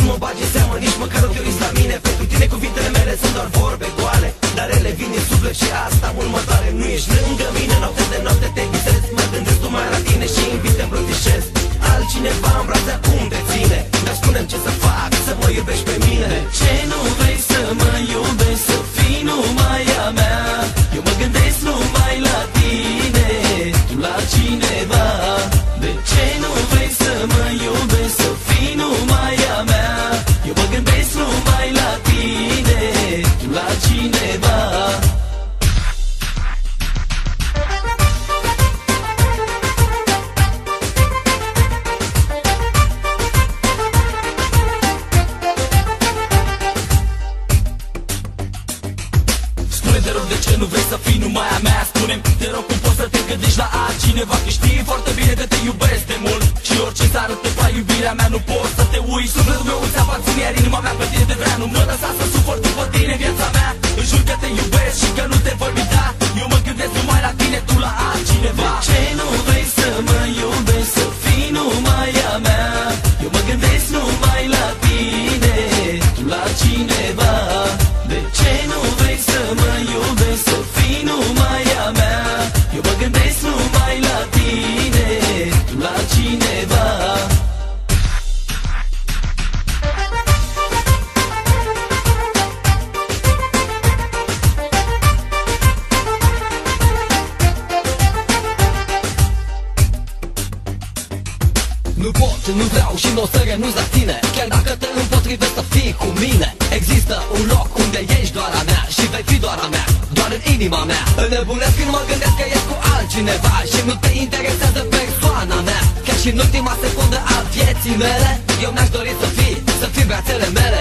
nu mă bagi în seamă, nici măcar nu te uiți la mine. Pentru tine cuvintele mele sunt doar vorbe goale Dar ele vin din suflet și asta mult mă doare. Nu ești ce nu vrei să fii numai a mea. Spune te rog cum poți să te gândești la altcineva? Că știi foarte bine că te iubesc de mult. Și orice s-ar întâmpla iubirea mea nu pot să te ui Sufletul meu îți aparține iar inima mea pe tine te vrea. Nu mă lăsa să sufăr după tine viața mea Nu pot, nu vreau și nu o să renunț la tine. Chiar dacă te împotrivesc să fii cu mine. Există un loc unde ești doar a mea Și vei fi doar a mea, doar în inima mea. Înnebunesc când mă gândesc că ești cu altcineva Și nu te interesează persoana mea. Chiar și în ultima secundă a vieții mele Eu mi-aș dori să fii, să fii brațele mele